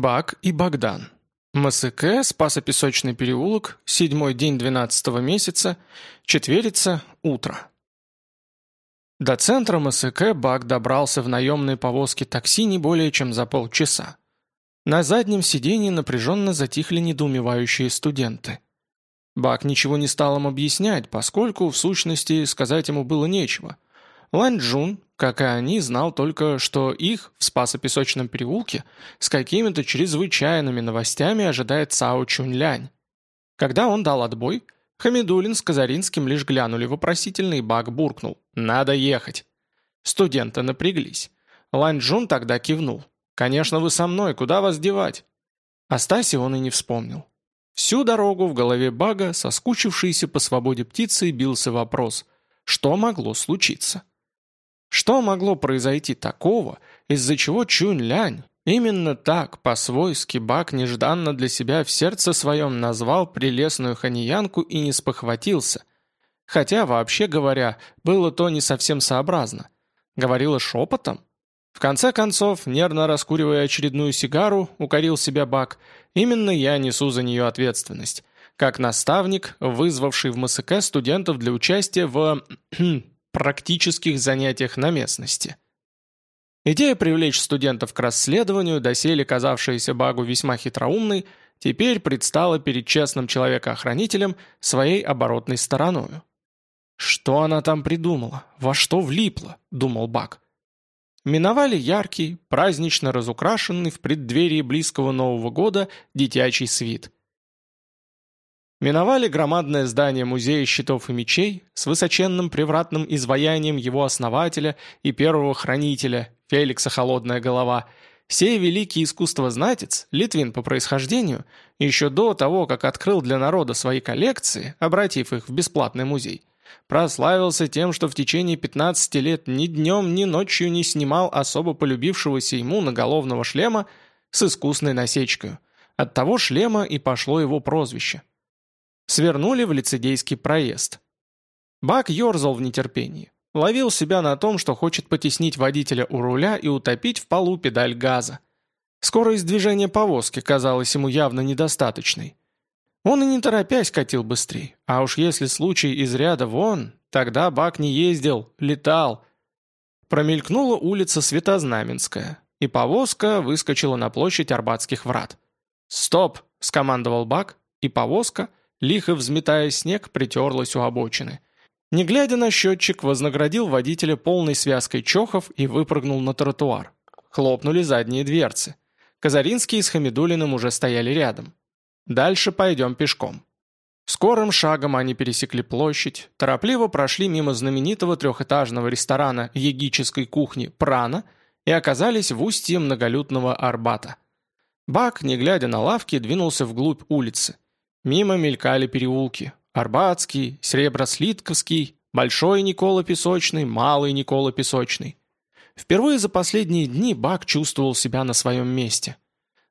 Бак и Богдан. МСК, Спасо-Песочный переулок, седьмой день двенадцатого месяца, четверица, утро. До центра МСК Бак добрался в наемной повозке такси не более чем за полчаса. На заднем сиденье напряженно затихли недоумевающие студенты. Бак ничего не стал им объяснять, поскольку, в сущности, сказать ему было нечего. Лань Джун, как и они, знал только, что их в Спасо-Песочном переулке с какими-то чрезвычайными новостями ожидает Цао Чунь-Лянь. Когда он дал отбой, Хамидулин с Казаринским лишь глянули вопросительно, и Бак буркнул «Надо ехать». Студенты напряглись. Лань Джун тогда кивнул. «Конечно, вы со мной, куда вас девать?» Астаси он и не вспомнил. Всю дорогу в голове Бага, соскучившийся по свободе птицы, бился вопрос, что могло случиться. Что могло произойти такого, из-за чего Чунь-Лянь, именно так, по-свойски, Бак нежданно для себя в сердце своем назвал прелестную ханьянку и не спохватился? Хотя, вообще говоря, было то не совсем сообразно. Говорила шепотом? В конце концов, нервно раскуривая очередную сигару, укорил себя Бак, именно я несу за нее ответственность как наставник, вызвавший в МСК студентов для участия в практических занятиях на местности. Идея привлечь студентов к расследованию, доселе казавшаяся Багу весьма хитроумной, теперь предстала перед честным человекоохранителем своей оборотной стороною. «Что она там придумала? Во что влипла?» – думал Баг. Миновали яркий, празднично разукрашенный в преддверии близкого Нового года дитячий свит. Миновали громадное здание Музея щитов и мечей с высоченным привратным изваянием его основателя и первого хранителя, Феликса Холодная Голова. Сей великий искусствознатец, литвин по происхождению, еще до того, как открыл для народа свои коллекции, обратив их в бесплатный музей, прославился тем, что в течение 15 лет ни днем, ни ночью не снимал особо полюбившегося ему наголовного шлема с искусной насечкой. От того шлема и пошло его прозвище – Свернули в лицедейский проезд. Бак ерзал в нетерпении. Ловил себя на том, что хочет потеснить водителя у руля и утопить в полу педаль газа. Скорость движения повозки казалась ему явно недостаточной. Он и не торопясь катил быстрее, а уж если случай из ряда вон, тогда Бак не ездил, летал. Промелькнула улица Светознаменская, и повозка выскочила на площадь Арбатских врат. «Стоп!» – скомандовал Бак, и повозка – лихо взметая снег, притерлась у обочины. Не глядя на счетчик, вознаградил водителя полной связкой чохов и выпрыгнул на тротуар. Хлопнули задние дверцы. Казаринский с Хамидулиным уже стояли рядом. Дальше пойдем пешком. Скорым шагом они пересекли площадь, торопливо прошли мимо знаменитого трехэтажного ресторана егической кухни «Прана» и оказались в устье многолюдного Арбата. Бак, не глядя на лавки, двинулся вглубь улицы. Мимо мелькали переулки. Арбатский, Среброслитковский, Большой Никола Песочный, Малый Никола Песочный. Впервые за последние дни Бак чувствовал себя на своем месте.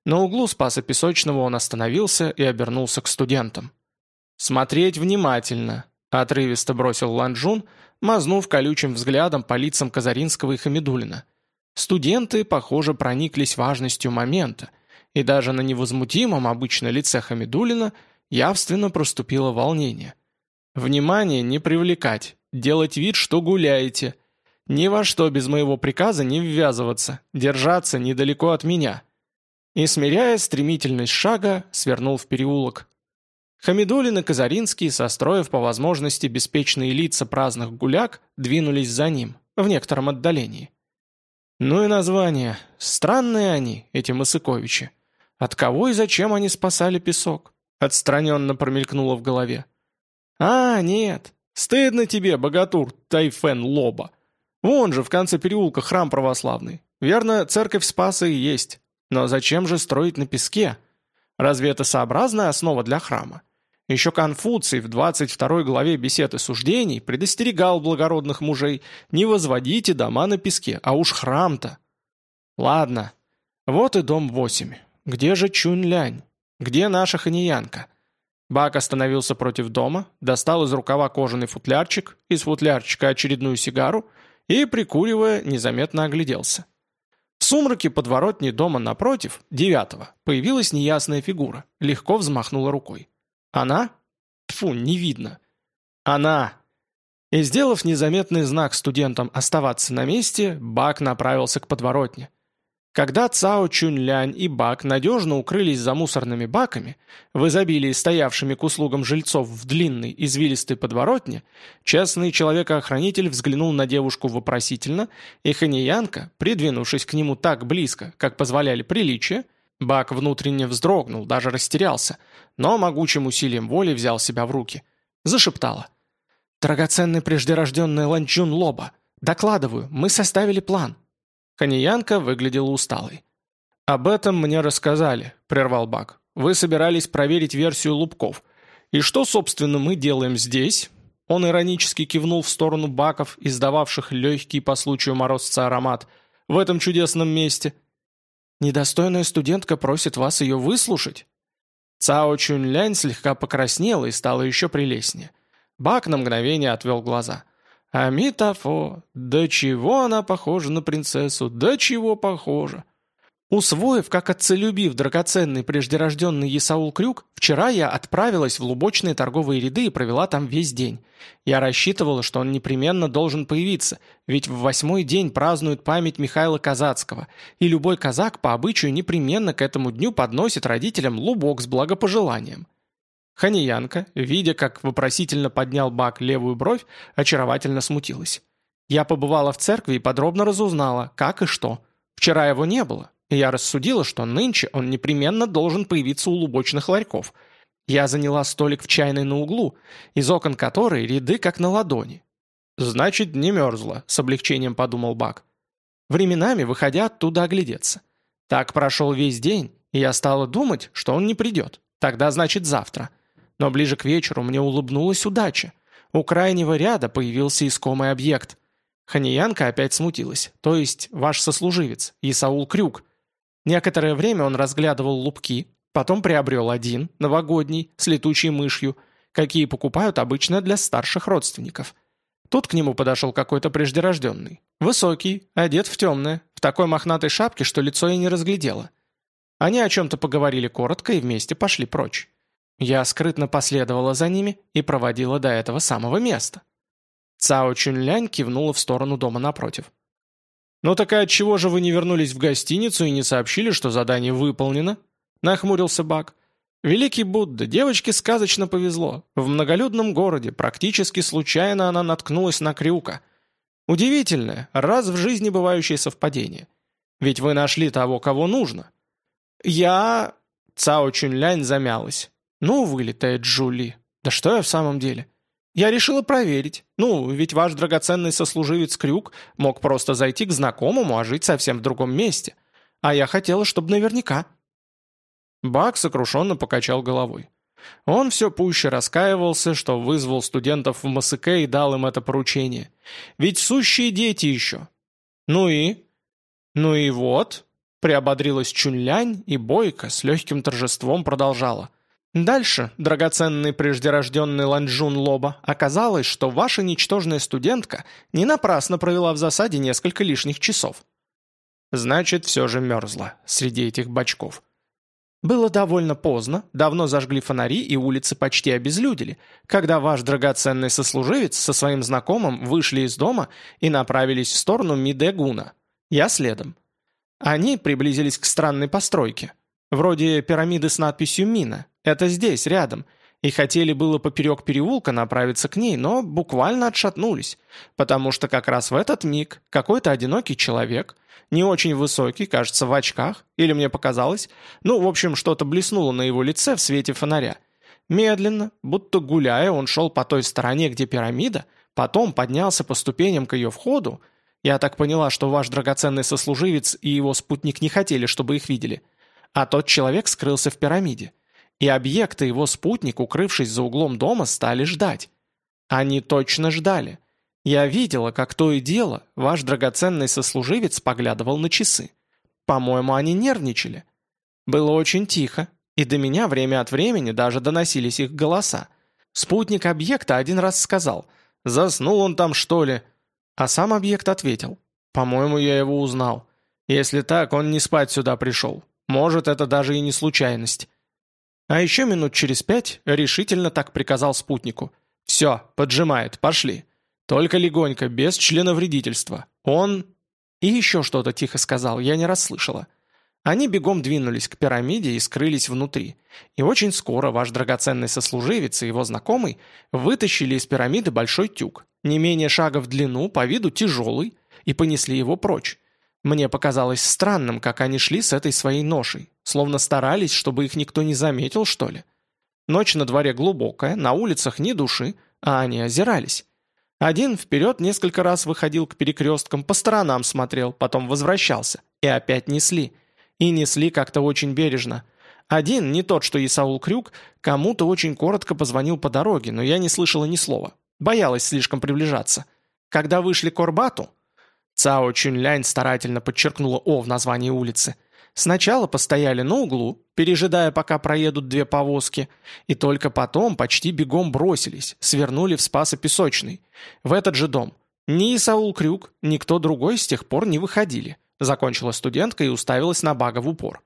На углу Спаса Песочного он остановился и обернулся к студентам. «Смотреть внимательно», — отрывисто бросил Ланжун, мазнув колючим взглядом по лицам Казаринского и Хамидулина. Студенты, похоже, прониклись важностью момента, и даже на невозмутимом обычно лице Хамидулина — явственно проступило волнение. «Внимание не привлекать, делать вид, что гуляете. Ни во что без моего приказа не ввязываться, держаться недалеко от меня». И, смиряя стремительность шага, свернул в переулок. Хамидулин и Казаринский, состроив по возможности беспечные лица праздных гуляк, двинулись за ним, в некотором отдалении. Ну и названия. Странные они, эти Масыковичи. От кого и зачем они спасали песок? Отстраненно промелькнуло в голове. «А, нет, стыдно тебе, богатур Тайфен Лоба. Вон же в конце переулка храм православный. Верно, церковь Спаса и есть. Но зачем же строить на песке? Разве это сообразная основа для храма? Еще Конфуций в 22 главе бесед и суждений предостерегал благородных мужей «Не возводите дома на песке, а уж храм-то». Ладно, вот и дом 8. Где же Чунь-Лянь? «Где наша ханьянка?» Бак остановился против дома, достал из рукава кожаный футлярчик, из футлярчика очередную сигару и, прикуривая, незаметно огляделся. В сумраке подворотни дома напротив, девятого, появилась неясная фигура, легко взмахнула рукой. Она? Тфу, не видно. Она! И сделав незаметный знак студентам оставаться на месте, Бак направился к подворотне. Когда Цао Чунь-Лянь и Бак надежно укрылись за мусорными баками, в изобилии стоявшими к услугам жильцов в длинной, извилистой подворотне, честный человекоохранитель взглянул на девушку вопросительно, и Ханьянка, придвинувшись к нему так близко, как позволяли приличия, Бак внутренне вздрогнул, даже растерялся, но могучим усилием воли взял себя в руки. Зашептала. «Драгоценный преждерожденный Ланчжун Лоба, докладываю, мы составили план». Ханьянка выглядела усталой. «Об этом мне рассказали», — прервал Бак. «Вы собирались проверить версию Лубков. И что, собственно, мы делаем здесь?» Он иронически кивнул в сторону баков, издававших легкий по случаю морозца аромат. «В этом чудесном месте». «Недостойная студентка просит вас ее выслушать?» Цао Чунь-Лянь слегка покраснела и стала еще прелестнее. Бак на мгновение отвел глаза. Амитофо, да чего она похожа на принцессу, да чего похожа. Усвоив, как отцелюбив драгоценный преждерожденный Есаул Крюк, вчера я отправилась в лубочные торговые ряды и провела там весь день. Я рассчитывала, что он непременно должен появиться, ведь в восьмой день празднуют память Михаила Казацкого, и любой казак по обычаю непременно к этому дню подносит родителям лубок с благопожеланием. Ханьянка, видя, как вопросительно поднял Бак левую бровь, очаровательно смутилась. Я побывала в церкви и подробно разузнала, как и что. Вчера его не было, и я рассудила, что нынче он непременно должен появиться у лубочных ларьков. Я заняла столик в чайной на углу, из окон которой ряды как на ладони. «Значит, не мерзла», — с облегчением подумал Бак. Временами, выходя оттуда оглядеться. Так прошел весь день, и я стала думать, что он не придет. Тогда, значит, завтра. Но ближе к вечеру мне улыбнулась удача. У крайнего ряда появился искомый объект. Ханьянка опять смутилась, то есть ваш сослуживец, Исаул Крюк. Некоторое время он разглядывал лупки, потом приобрел один, новогодний, с летучей мышью, какие покупают обычно для старших родственников. Тут к нему подошел какой-то преждерожденный. Высокий, одет в темное, в такой мохнатой шапке, что лицо я не разглядела. Они о чем-то поговорили коротко и вместе пошли прочь. Я скрытно последовала за ними и проводила до этого самого места. Цао Чунлянь кивнула в сторону дома напротив. «Ну так и отчего же вы не вернулись в гостиницу и не сообщили, что задание выполнено?» Нахмурился Бак. «Великий Будда, девочке сказочно повезло. В многолюдном городе практически случайно она наткнулась на крюка. Удивительное, раз в жизни бывающее совпадение. Ведь вы нашли того, кого нужно». «Я...» Цао Чунлянь замялась. «Ну, вылетает Джули. Да что я в самом деле?» «Я решила проверить. Ну, ведь ваш драгоценный сослуживец Крюк мог просто зайти к знакомому, а жить совсем в другом месте. А я хотела, чтобы наверняка». Бак сокрушенно покачал головой. Он все пуще раскаивался, что вызвал студентов в МСК и дал им это поручение. Ведь сущие дети еще. Ну и? Ну и вот, приободрилась Чунлянь и Бойко с легким торжеством продолжала. Дальше, драгоценный преждерожденный Ланчжун Лоба, оказалось, что ваша ничтожная студентка не напрасно провела в засаде несколько лишних часов. Значит, все же мерзла среди этих бачков. Было довольно поздно, давно зажгли фонари и улицы почти обезлюдили, когда ваш драгоценный сослуживец со своим знакомым вышли из дома и направились в сторону Мидегуна. Я следом. Они приблизились к странной постройке. Вроде пирамиды с надписью «Мина», это здесь, рядом. И хотели было поперек переулка направиться к ней, но буквально отшатнулись. Потому что как раз в этот миг какой-то одинокий человек, не очень высокий, кажется, в очках, или мне показалось, ну, в общем, что-то блеснуло на его лице в свете фонаря. Медленно, будто гуляя, он шел по той стороне, где пирамида, потом поднялся по ступеням к ее входу. Я так поняла, что ваш драгоценный сослуживец и его спутник не хотели, чтобы их видели. А тот человек скрылся в пирамиде и объект и его спутник, укрывшись за углом дома, стали ждать. Они точно ждали. Я видела, как то и дело, ваш драгоценный сослуживец поглядывал на часы. По-моему, они нервничали. Было очень тихо, и до меня время от времени даже доносились их голоса. Спутник объекта один раз сказал «Заснул он там, что ли?» А сам объект ответил «По-моему, я его узнал». Если так, он не спать сюда пришел. Может, это даже и не случайность. А еще минут через пять решительно так приказал спутнику. «Все, поджимает, пошли. Только легонько, без члена вредительства. Он...» И еще что-то тихо сказал, я не расслышала. Они бегом двинулись к пирамиде и скрылись внутри. И очень скоро ваш драгоценный сослуживец и его знакомый вытащили из пирамиды большой тюк, не менее шага в длину, по виду тяжелый, и понесли его прочь. Мне показалось странным, как они шли с этой своей ношей, словно старались, чтобы их никто не заметил, что ли. Ночь на дворе глубокая, на улицах ни души, а они озирались. Один вперед несколько раз выходил к перекресткам, по сторонам смотрел, потом возвращался. И опять несли. И несли как-то очень бережно. Один, не тот, что Исаул Крюк, кому-то очень коротко позвонил по дороге, но я не слышала ни слова. Боялась слишком приближаться. Когда вышли к Орбату, Цао Чунлянь старательно подчеркнула «О» в названии улицы. Сначала постояли на углу, пережидая, пока проедут две повозки, и только потом почти бегом бросились, свернули в Спасо-Песочный. В этот же дом. Ни Исаул Крюк, ни кто другой с тех пор не выходили. Закончила студентка и уставилась на Бага в упор.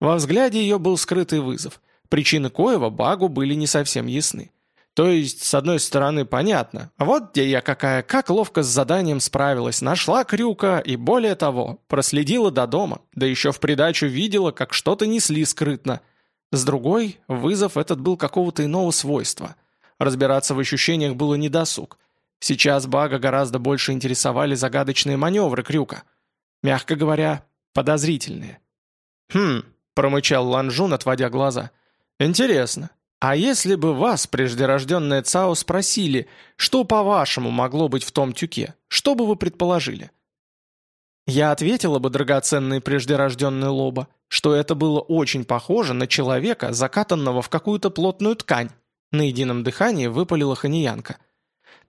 Во взгляде ее был скрытый вызов. Причины коего Багу были не совсем ясны. То есть, с одной стороны, понятно. Вот где я какая, как ловко с заданием справилась, нашла крюка и, более того, проследила до дома, да еще в придачу видела, как что-то несли скрытно. С другой, вызов этот был какого-то иного свойства. Разбираться в ощущениях было недосуг. Сейчас Бага гораздо больше интересовали загадочные маневры крюка. Мягко говоря, подозрительные. «Хм», — промычал Ланжун, отводя глаза. «Интересно, а если бы вас, преждерожденное ЦАО, спросили, что, по-вашему, могло быть в том тюке, что бы вы предположили? Я ответила бы, драгоценный преждерожденный лоба, что это было очень похоже на человека, закатанного в какую-то плотную ткань. На едином дыхании выпалила ханьянка.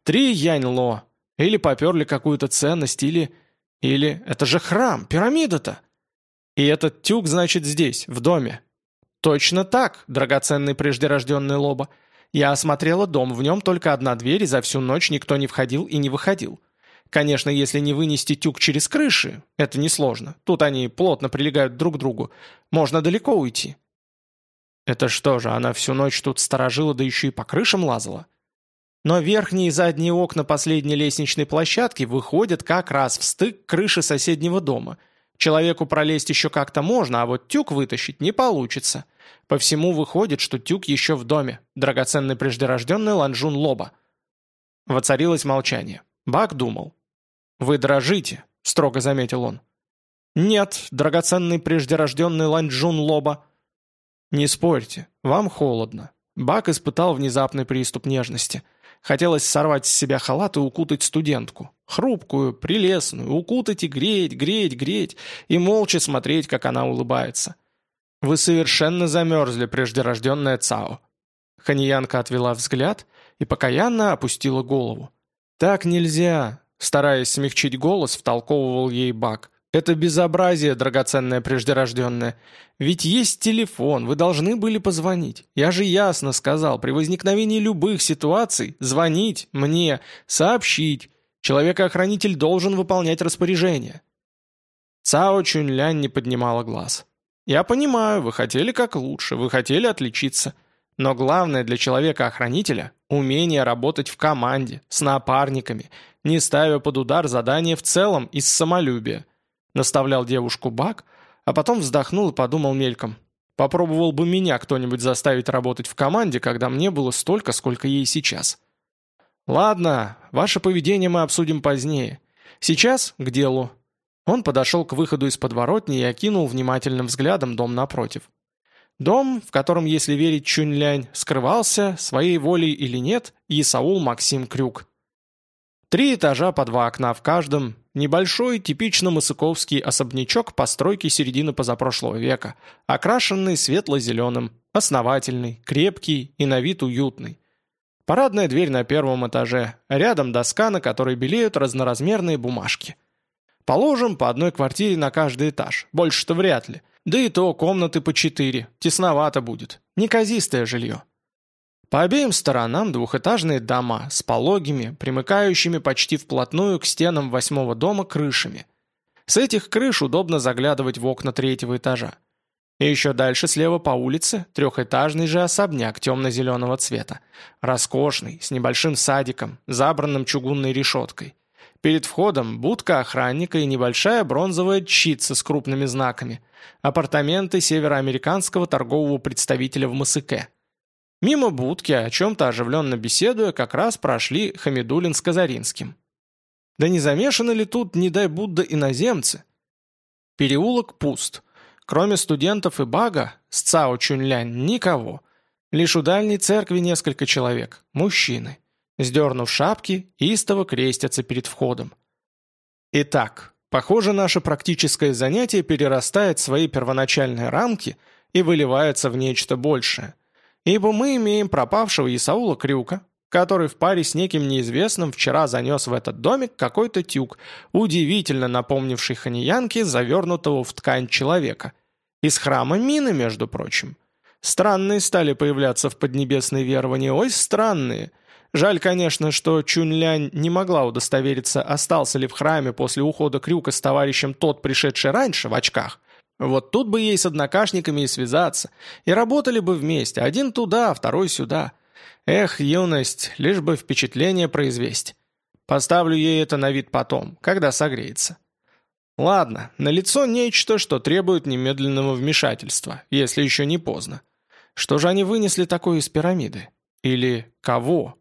Три янь-ло. Или поперли какую-то ценность, или... Или... Это же храм, пирамида-то. И этот тюк, значит, здесь, в доме, «Точно так, драгоценный преждерожденный Лоба. Я осмотрела дом, в нем только одна дверь, и за всю ночь никто не входил и не выходил. Конечно, если не вынести тюк через крыши, это несложно. Тут они плотно прилегают друг к другу. Можно далеко уйти». «Это что же, она всю ночь тут сторожила, да еще и по крышам лазала?» Но верхние и задние окна последней лестничной площадки выходят как раз в стык крыши соседнего дома – Человеку пролезть еще как-то можно, а вот тюк вытащить не получится. По всему выходит, что тюк еще в доме, драгоценный преждерожденный ланжун лоба. Воцарилось молчание. Бак думал. «Вы дрожите», — строго заметил он. «Нет, драгоценный преждерожденный ланжун лоба». «Не спорьте, вам холодно». Бак испытал внезапный приступ нежности — Хотелось сорвать с себя халат и укутать студентку. Хрупкую, прелестную, укутать и греть, греть, греть, и молча смотреть, как она улыбается. «Вы совершенно замерзли, преждерожденная Цао». Ханьянка отвела взгляд и покаянно опустила голову. «Так нельзя», — стараясь смягчить голос, втолковывал ей Бак. «Это безобразие, драгоценное преждерожденное. Ведь есть телефон, вы должны были позвонить. Я же ясно сказал, при возникновении любых ситуаций звонить мне, сообщить. Человек-охранитель должен выполнять распоряжение». Цао Чунлянь не поднимала глаз. «Я понимаю, вы хотели как лучше, вы хотели отличиться. Но главное для человека-охранителя – умение работать в команде, с напарниками, не ставя под удар задание в целом из самолюбия. Наставлял девушку Бак, а потом вздохнул и подумал мельком. Попробовал бы меня кто-нибудь заставить работать в команде, когда мне было столько, сколько ей сейчас. Ладно, ваше поведение мы обсудим позднее. Сейчас к делу. Он подошел к выходу из подворотни и окинул внимательным взглядом дом напротив. Дом, в котором, если верить Чунь-Лянь, скрывался, своей волей или нет, Исаул Максим Крюк. Три этажа по два окна в каждом, небольшой, типично мысыковский особнячок постройки середины позапрошлого века, окрашенный светло-зеленым, основательный, крепкий и на вид уютный. Парадная дверь на первом этаже, рядом доска, на которой белеют разноразмерные бумажки. Положим по одной квартире на каждый этаж, больше-то вряд ли. Да и то комнаты по четыре, тесновато будет, неказистое жилье. По обеим сторонам двухэтажные дома с пологими, примыкающими почти вплотную к стенам восьмого дома крышами. С этих крыш удобно заглядывать в окна третьего этажа. И еще дальше слева по улице трехэтажный же особняк темно-зеленого цвета. Роскошный, с небольшим садиком, забранным чугунной решеткой. Перед входом будка охранника и небольшая бронзовая чица с крупными знаками. Апартаменты североамериканского торгового представителя в Масыке. Мимо будки, о чем-то оживленно беседуя, как раз прошли Хамидулин с Казаринским. Да не замешаны ли тут, не дай Будда, иноземцы? Переулок пуст. Кроме студентов и бага, с Цао Чунлянь никого. Лишь у дальней церкви несколько человек, мужчины. Сдернув шапки, истово крестятся перед входом. Итак, похоже, наше практическое занятие перерастает свои первоначальные рамки и выливается в нечто большее. Ибо мы имеем пропавшего Исаула Крюка, который в паре с неким неизвестным вчера занес в этот домик какой-то тюк, удивительно напомнивший ханьянке завернутого в ткань человека. Из храма Мины, между прочим. Странные стали появляться в поднебесной веровании, ой, странные. Жаль, конечно, что Чунлянь не могла удостовериться, остался ли в храме после ухода Крюка с товарищем тот, пришедший раньше, в очках. Вот тут бы ей с однокашниками и связаться, и работали бы вместе, один туда, второй сюда. Эх, юность, лишь бы впечатление произвести. Поставлю ей это на вид потом, когда согреется. Ладно, на лицо нечто, что требует немедленного вмешательства, если еще не поздно. Что же они вынесли такое из пирамиды? Или кого?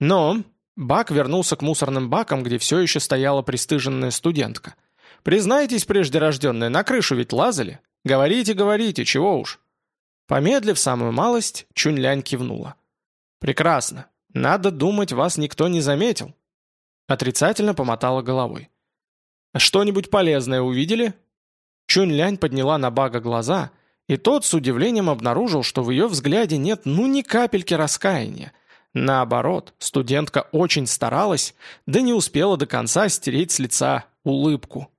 Но Бак вернулся к мусорным бакам, где все еще стояла пристыженная студентка. «Признайтесь, преждерожденные, на крышу ведь лазали? Говорите, говорите, чего уж». Помедлив самую малость, Чунь-Лянь кивнула. «Прекрасно. Надо думать, вас никто не заметил». Отрицательно помотала головой. «Что-нибудь полезное увидели?» Чунь-Лянь подняла на Бага глаза, и тот с удивлением обнаружил, что в ее взгляде нет ну ни капельки раскаяния. Наоборот, студентка очень старалась, да не успела до конца стереть с лица улыбку.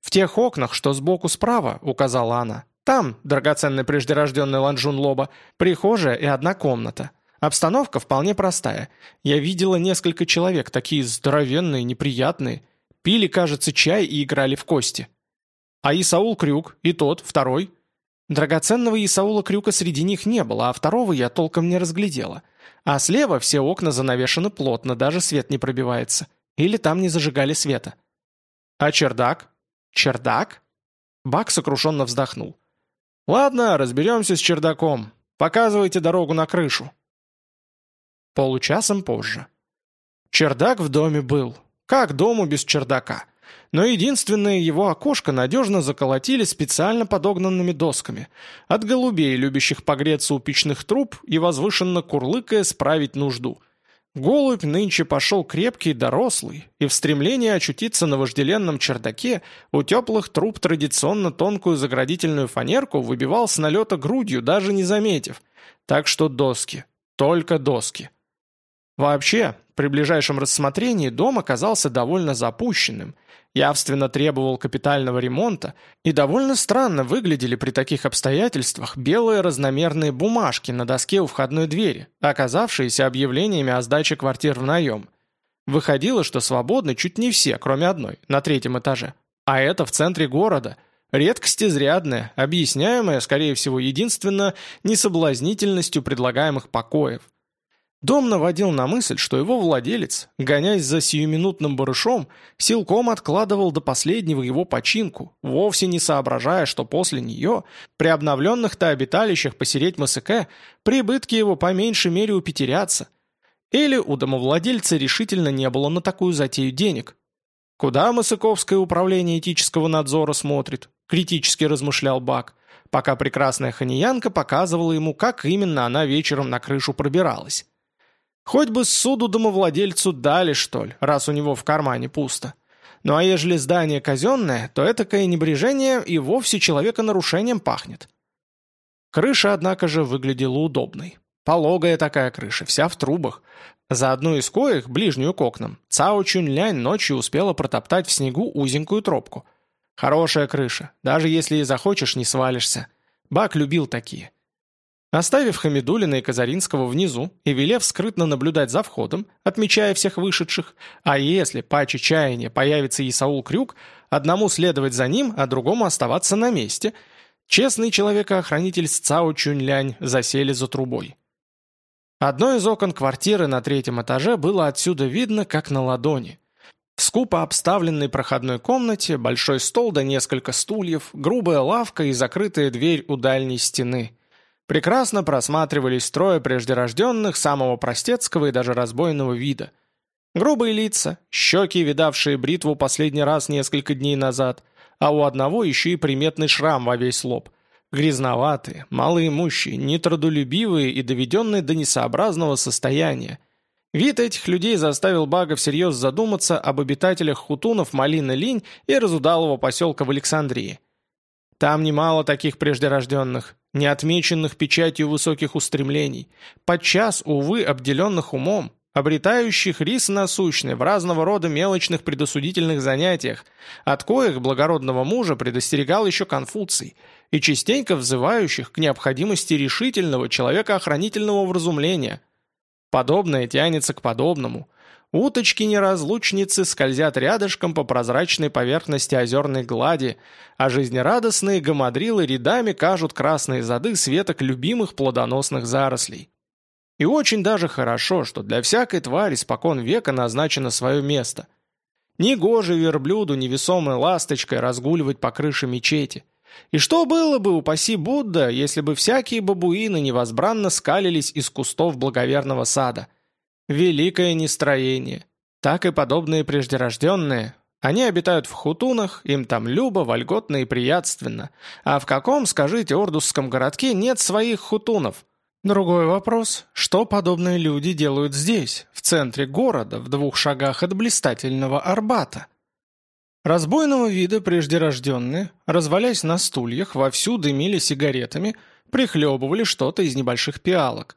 «В тех окнах, что сбоку справа», — указала она, — «там, драгоценный преждерожденный ланжун лоба, прихожая и одна комната. Обстановка вполне простая. Я видела несколько человек, такие здоровенные, неприятные. Пили, кажется, чай и играли в кости. А Исаул Крюк, и тот, второй. Драгоценного Исаула Крюка среди них не было, а второго я толком не разглядела. А слева все окна занавешены плотно, даже свет не пробивается. Или там не зажигали света. А чердак? Чердак? Бак сокрушенно вздохнул. «Ладно, разберемся с чердаком. Показывайте дорогу на крышу». Получасом позже. Чердак в доме был. Как дому без чердака? Но единственное его окошко надежно заколотили специально подогнанными досками. От голубей, любящих погреться у печных труб и возвышенно курлыкая справить нужду. Голубь нынче пошел крепкий, дорослый, и в стремлении очутиться на вожделенном чердаке у теплых труб традиционно тонкую заградительную фанерку выбивал с налета грудью, даже не заметив. Так что доски. Только доски. Вообще, при ближайшем рассмотрении дом оказался довольно запущенным, явственно требовал капитального ремонта, и довольно странно выглядели при таких обстоятельствах белые разномерные бумажки на доске у входной двери, оказавшиеся объявлениями о сдаче квартир в наем. Выходило, что свободны чуть не все, кроме одной, на третьем этаже. А это в центре города. Редкость изрядная, объясняемая, скорее всего, единственно несоблазнительностью предлагаемых покоев – Дом наводил на мысль, что его владелец, гоняясь за сиюминутным барышом, силком откладывал до последнего его починку, вовсе не соображая, что после нее, при обновленных-то обиталищах посереть МСК, прибытки его по меньшей мере упетерятся. Или у домовладельца решительно не было на такую затею денег. «Куда Масыковское управление этического надзора смотрит?» – критически размышлял Бак, пока прекрасная ханьянка показывала ему, как именно она вечером на крышу пробиралась. Хоть бы суду домовладельцу дали, что ли, раз у него в кармане пусто. Ну а ежели здание казенное, то этакое небрежение и вовсе человека-нарушением пахнет. Крыша, однако же, выглядела удобной. Пологая такая крыша, вся в трубах. За одну из коих, ближнюю к окнам, Цао Чунь-Лянь ночью успела протоптать в снегу узенькую тропку. Хорошая крыша, даже если и захочешь, не свалишься. Бак любил такие. Оставив Хамидулина и Казаринского внизу и велев скрытно наблюдать за входом, отмечая всех вышедших, а если по чаяния появится Исаул Крюк, одному следовать за ним, а другому оставаться на месте, честный человекоохранитель с Цао Чуньлянь засели за трубой. Одно из окон квартиры на третьем этаже было отсюда видно, как на ладони. В скупо обставленной проходной комнате большой стол да несколько стульев, грубая лавка и закрытая дверь у дальней стены – прекрасно просматривались трое преждерожденных самого простецкого и даже разбойного вида. Грубые лица, щеки, видавшие бритву последний раз несколько дней назад, а у одного еще и приметный шрам во весь лоб. Грязноватые, малоимущие, нетрудолюбивые и доведенные до несообразного состояния. Вид этих людей заставил Бага всерьез задуматься об обитателях хутунов Малина-Линь и разудалого поселка в Александрии. Там немало таких преждерожденных, не отмеченных печатью высоких устремлений, подчас, увы, обделенных умом, обретающих рис насущный в разного рода мелочных предосудительных занятиях, от коих благородного мужа предостерегал еще Конфуций, и частенько взывающих к необходимости решительного человека-охранительного вразумления. Подобное тянется к подобному – Уточки-неразлучницы скользят рядышком по прозрачной поверхности озерной глади, а жизнерадостные гамадрилы рядами кажут красные зады светок любимых плодоносных зарослей. И очень даже хорошо, что для всякой твари спокон века назначено свое место. Негоже верблюду невесомой ласточкой разгуливать по крыше мечети. И что было бы, упаси Будда, если бы всякие бабуины невозбранно скалились из кустов благоверного сада – Великое нестроение. Так и подобные преждерожденные. Они обитают в хутунах, им там любо, вольготно и приятственно. А в каком, скажите, ордусском городке нет своих хутунов? Другой вопрос, что подобные люди делают здесь, в центре города, в двух шагах от блистательного Арбата? Разбойного вида преждерожденные, развалясь на стульях, вовсю дымили сигаретами, прихлебывали что-то из небольших пиалок.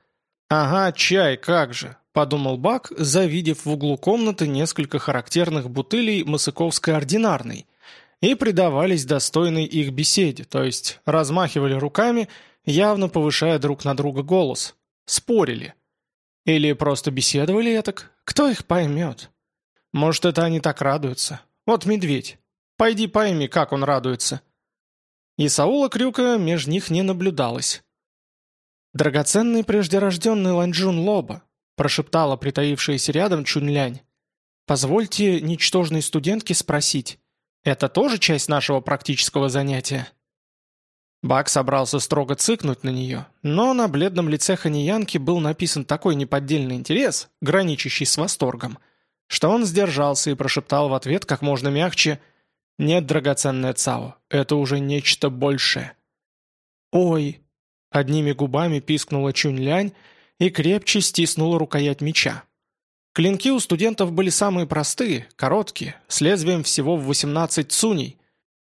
Ага, чай, как же, – подумал Бак, завидев в углу комнаты несколько характерных бутылей Масыковской ординарной, и предавались достойной их беседе, то есть размахивали руками, явно повышая друг на друга голос. Спорили. Или просто беседовали этак, кто их поймет? Может, это они так радуются? Вот медведь. Пойди пойми, как он радуется. И Саула Крюка меж них не наблюдалось. Драгоценный преждерожденный Ланчжун Лоба, прошептала притаившаяся рядом Чунлянь. «Позвольте ничтожной студентке спросить, это тоже часть нашего практического занятия?» Бак собрался строго цыкнуть на нее, но на бледном лице Ханиянки был написан такой неподдельный интерес, граничащий с восторгом, что он сдержался и прошептал в ответ как можно мягче «Нет, драгоценная Цао, это уже нечто большее». «Ой!» — одними губами пискнула Чунь-Лянь и крепче стиснула рукоять меча. Клинки у студентов были самые простые, короткие, с лезвием всего в 18 цуней.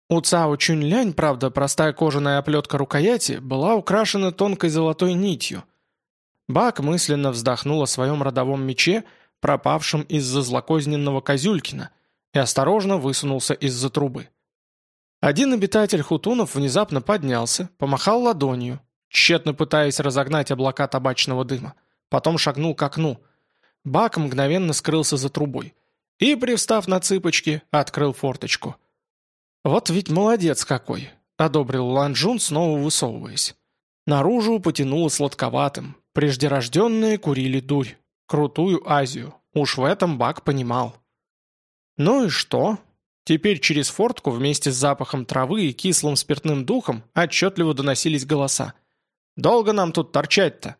У Цао Чунь-Лянь, правда, простая кожаная оплетка рукояти была украшена тонкой золотой нитью. Бак мысленно вздохнул о своем родовом мече, пропавшем из-за злокозненного Козюлькина, и осторожно высунулся из-за трубы. Один обитатель хутунов внезапно поднялся, помахал ладонью, тщетно пытаясь разогнать облака табачного дыма. Потом шагнул к окну. Бак мгновенно скрылся за трубой. И, привстав на цыпочки, открыл форточку. «Вот ведь молодец какой!» — одобрил Ланжун, снова высовываясь. Наружу потянуло сладковатым. Преждерожденные курили дурь. Крутую Азию. Уж в этом Бак понимал. «Ну и что?» Теперь через фортку вместе с запахом травы и кислым спиртным духом отчетливо доносились голоса. Долго нам тут торчать-то?»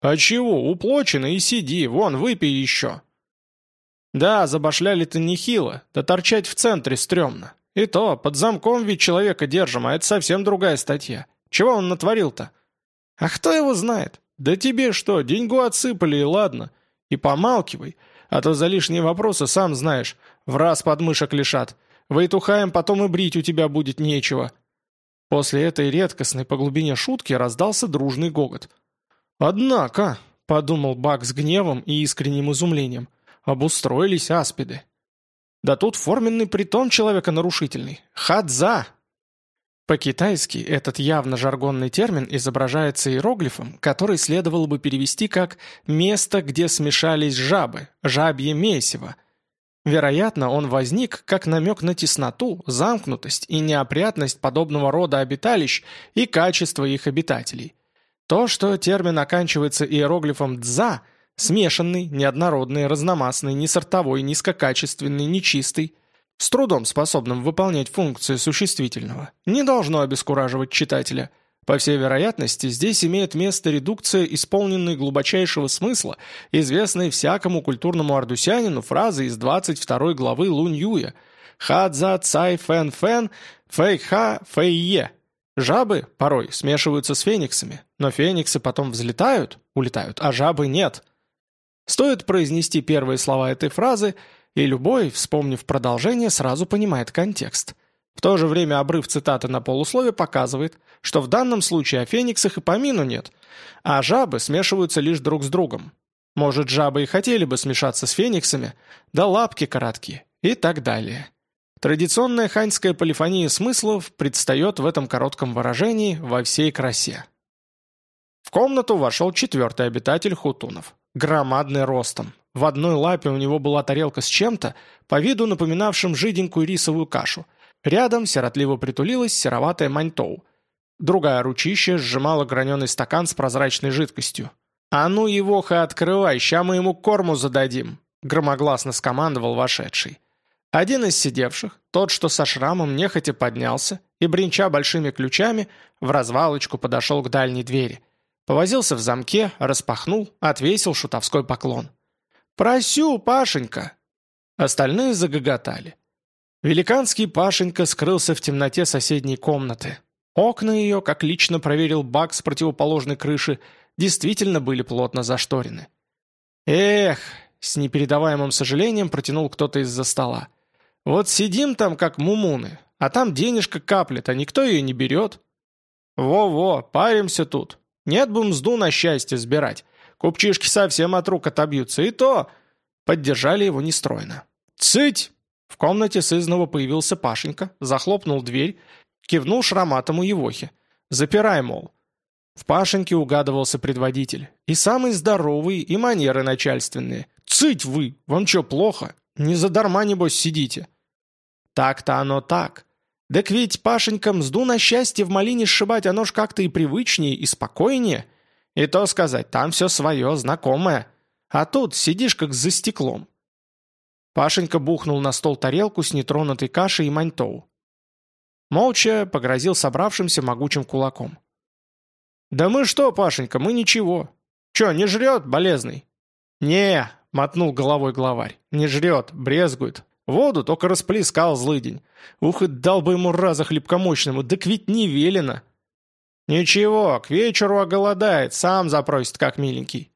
«А чего, уплочено и сиди, вон, выпей еще». «Да, забашляли-то нехило, да торчать в центре стрёмно. И то, под замком ведь человека держим, а это совсем другая статья. Чего он натворил-то?» «А кто его знает? Да тебе что, деньгу отсыпали и ладно. И помалкивай, а то за лишние вопросы, сам знаешь, в раз подмышек лишат. Войтухаем потом и брить у тебя будет нечего». После этой редкостной по глубине шутки раздался дружный гогот. «Однако», — подумал Бак с гневом и искренним изумлением, — «обустроились аспиды». «Да тут форменный притон человека нарушительный. Хадза!» По-китайски этот явно жаргонный термин изображается иероглифом, который следовало бы перевести как «место, где смешались жабы», «жабье месиво». Вероятно, он возник как намек на тесноту, замкнутость и неопрятность подобного рода обиталищ и качество их обитателей. То, что термин оканчивается иероглифом «дза», смешанный, неоднородный, разномастный, несортовой, низкокачественный, нечистый – с трудом способным выполнять функции существительного, не должно обескураживать читателя. По всей вероятности, здесь имеет место редукция исполненной глубочайшего смысла, известной всякому культурному ардусянину фразы из 22 главы Лунь Юя «Ха-дза цай фэн фэн фэй-ха фэй-е». Жабы порой смешиваются с фениксами, но фениксы потом взлетают, улетают, а жабы нет. Стоит произнести первые слова этой фразы – и любой, вспомнив продолжение, сразу понимает контекст. То же время обрыв цитаты на полуслове показывает, что в данном случае о фениксах и помину нет, а жабы смешиваются лишь друг с другом. Может, жабы и хотели бы смешаться с фениксами, да лапки короткие и так далее. Традиционная ханьская полифония смыслов предстает в этом коротком выражении во всей красе. В комнату вошел четвертый обитатель хутунов, громадный ростом, в одной лапе у него была тарелка с чем-то, по виду напоминавшим жиденькую рисовую кашу. Рядом сиротливо притулилась сероватая маньтоу. Другая ручища сжимала граненый стакан с прозрачной жидкостью. «А ну его ха открывай, ща мы ему корму зададим!» громогласно скомандовал вошедший. Один из сидевших, тот, что со шрамом, нехотя поднялся и, бренча большими ключами, в развалочку подошел к дальней двери. Повозился в замке, распахнул, отвесил шутовской поклон. «Просю, Пашенька!» Остальные загоготали. Великанский Пашенька скрылся в темноте соседней комнаты. Окна ее, как лично проверил Бак с противоположной крыши, действительно были плотно зашторены. «Эх!» — с непередаваемым сожалением протянул кто-то из-за стола. «Вот сидим там, как мумуны, а там денежка каплет, а никто ее не берет. Во-во, паримся тут. Нет бы мзду на счастье сбирать. Купчишки совсем от рук отобьются, и то...» Поддержали его нестройно. «Цыть!» В комнате сызного появился Пашенька, захлопнул дверь, кивнул шраматому Евохе. «Запирай, мол». В Пашеньке угадывался предводитель. И самый здоровый, и манеры начальственные. «Цыть вы! Вам что, плохо? Не задарма, небось, сидите». Так-то оно так. Так ведь Пашенька мзду на счастье в малине сшибать, оно ж как-то и привычнее, и спокойнее. И то сказать, там все свое, знакомое. А тут сидишь как за стеклом. Пашенька бухнул на стол тарелку с нетронутой кашей и маньтоу. Молча погрозил собравшимся могучим кулаком. «Да мы что, Пашенька, мы ничего. Че, не жрет, болезный?» «Не», — мотнул головой главарь, — «не жрет, брезгует. Воду только расплескал злыдень. Ух, и дал бы ему раза хлебкомощному, да ведь не велено». «Ничего, к вечеру оголодает, сам запросит, как миленький».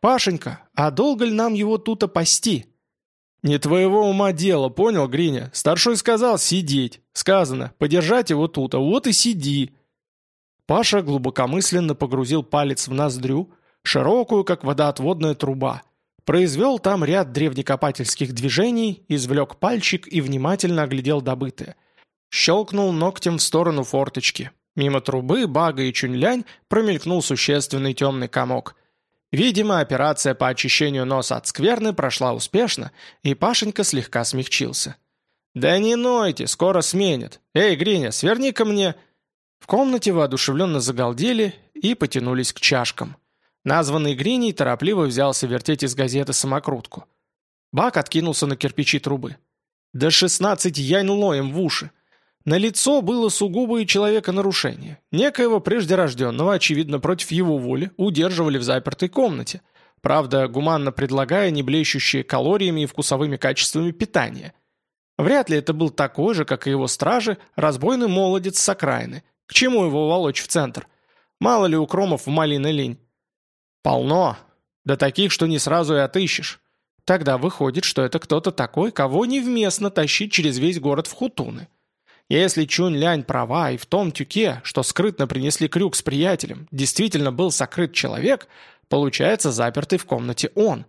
«Пашенька, а долго ли нам его тут опасти?» «Не твоего ума дело, понял, Гриня? Старшой сказал сидеть. Сказано, подержать его тут, а вот и сиди». Паша глубокомысленно погрузил палец в ноздрю, широкую, как водоотводная труба. Произвел там ряд древнекопательских движений, извлек пальчик и внимательно оглядел добытое. Щелкнул ногтем в сторону форточки. Мимо трубы, бага и чунлянь промелькнул существенный темный комок. Видимо, операция по очищению носа от скверны прошла успешно, и Пашенька слегка смягчился. «Да не нойте, скоро сменят. Эй, Гриня, сверни ко мне!» В комнате воодушевленно загалдели и потянулись к чашкам. Названный Гриней торопливо взялся вертеть из газеты самокрутку. Бак откинулся на кирпичи трубы. «Да шестнадцать янь лоем в уши! На лицо было сугубое человеконарушение. Некоего преждерожденного, очевидно, против его воли, удерживали в запертой комнате. Правда, гуманно предлагая не блещущие калориями и вкусовыми качествами питания. Вряд ли это был такой же, как и его стражи, разбойный молодец с окраины. К чему его волочь в центр? Мало ли укромов в малиной лень. Полно. Да таких, что не сразу и отыщешь. Тогда выходит, что это кто-то такой, кого невместно тащить через весь город в хутуны. Если Чунь-Лянь права, и в том тюке, что скрытно принесли крюк с приятелем, действительно был сокрыт человек, получается запертый в комнате он.